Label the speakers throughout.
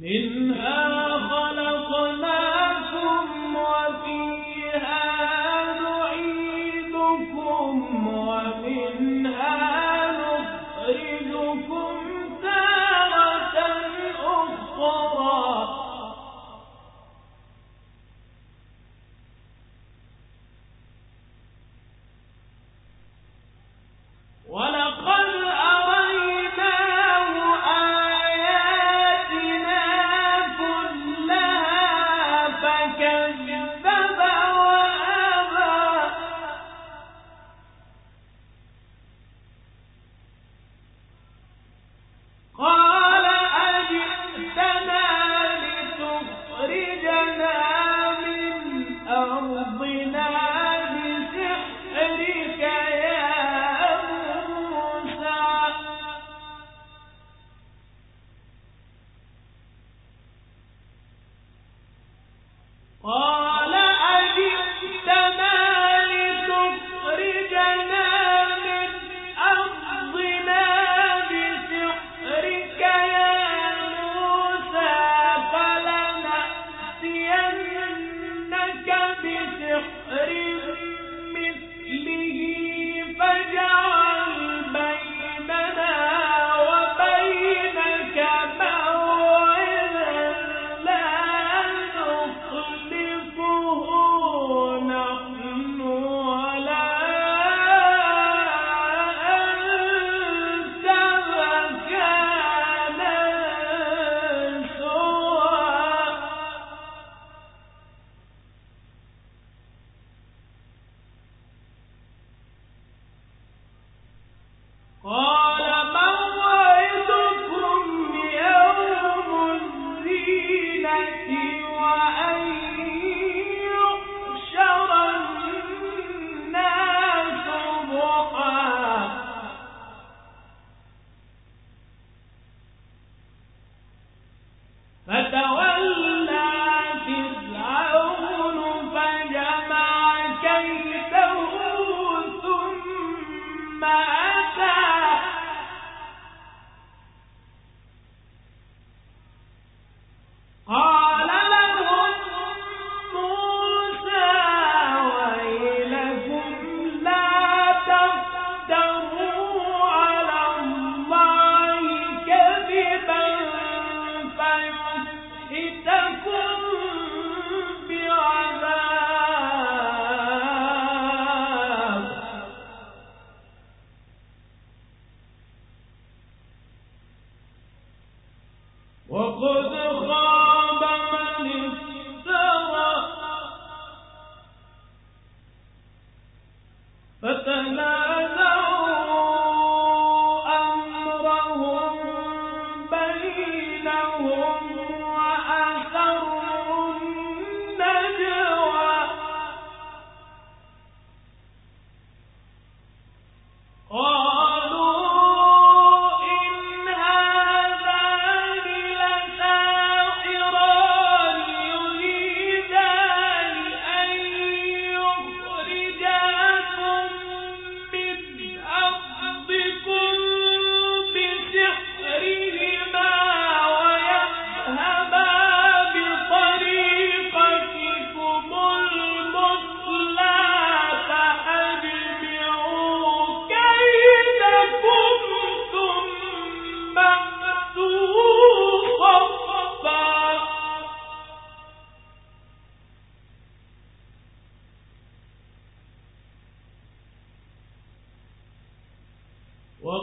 Speaker 1: منها خلق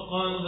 Speaker 1: نكون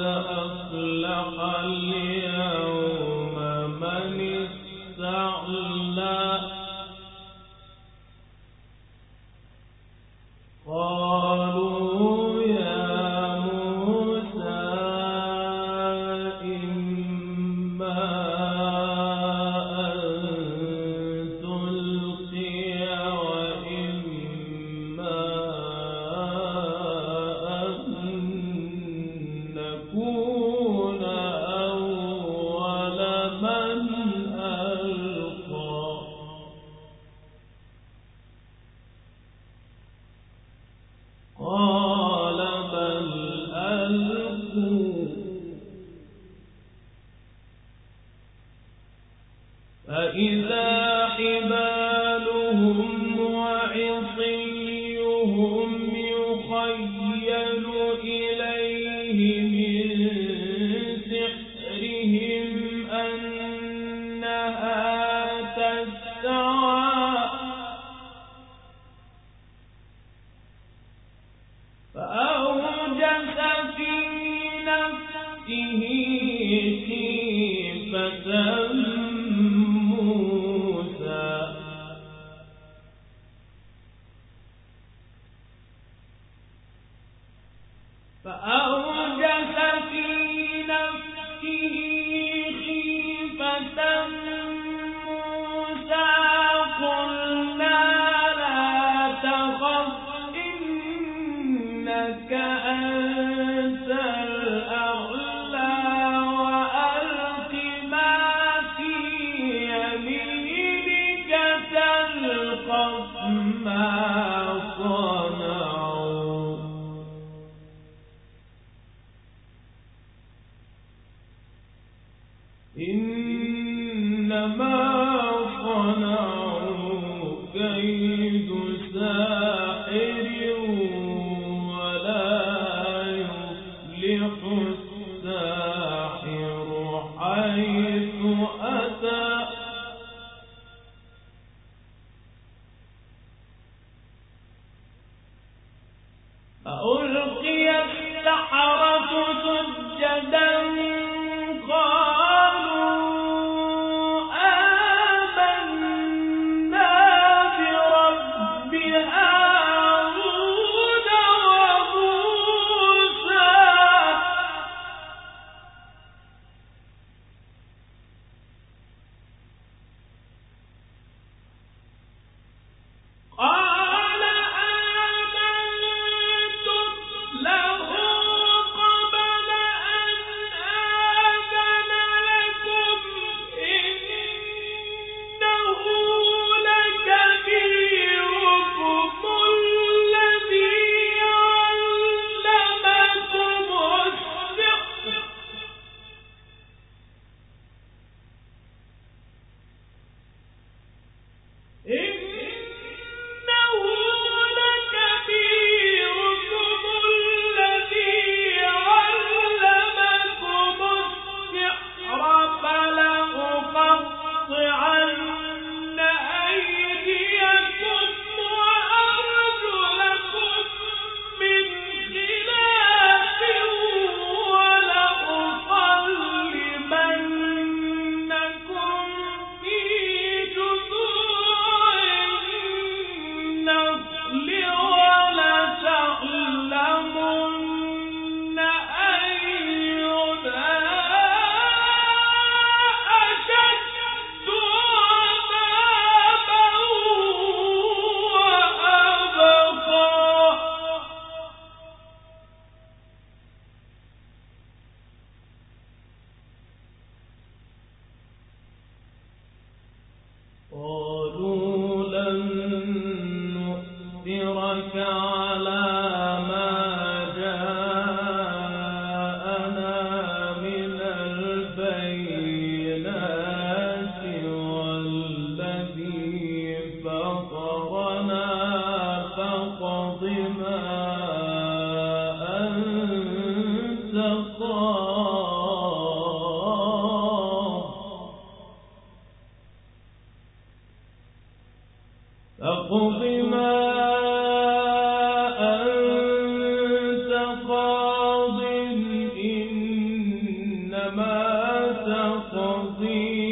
Speaker 1: إلى حبال والله خير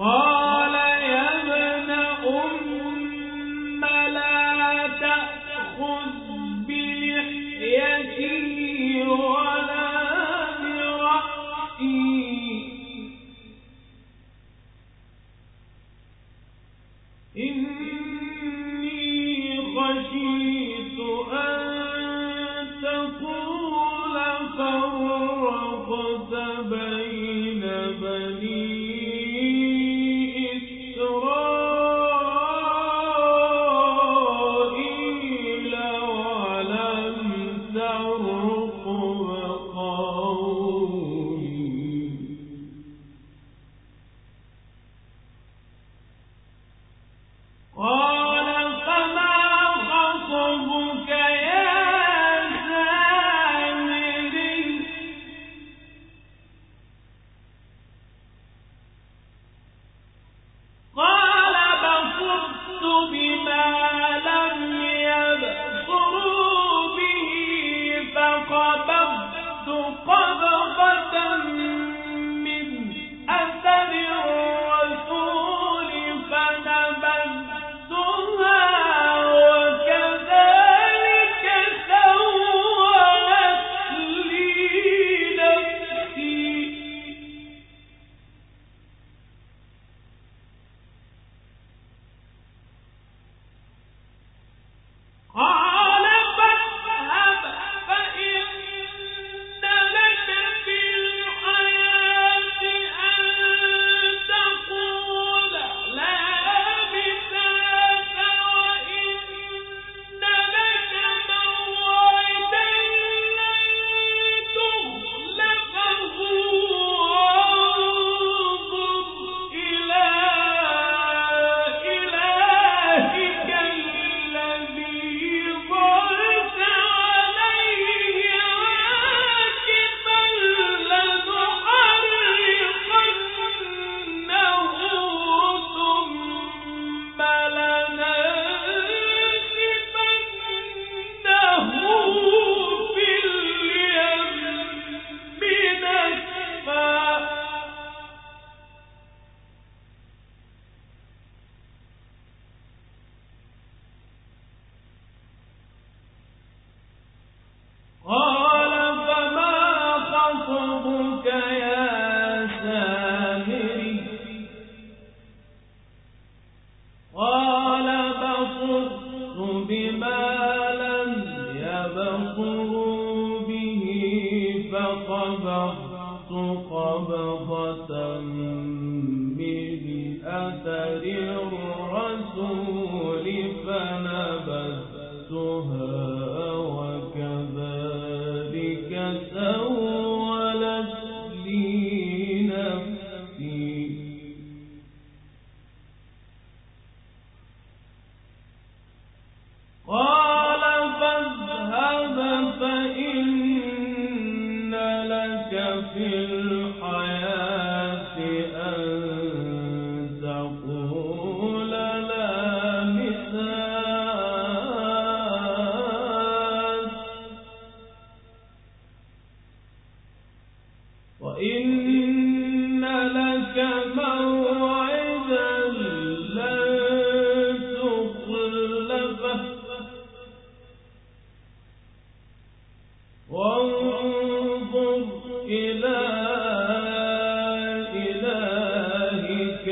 Speaker 1: قال
Speaker 2: الدار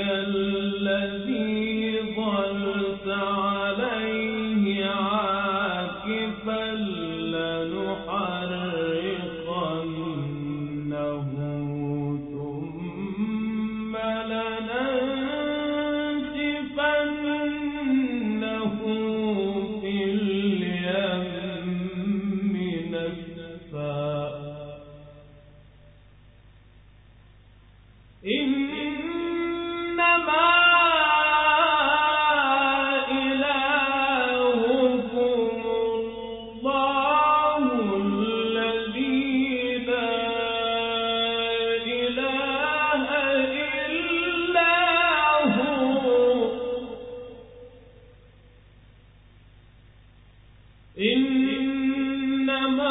Speaker 2: إنما إنما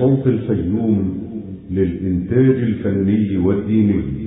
Speaker 2: صوت الفيوم للإنتاج الفني والديني.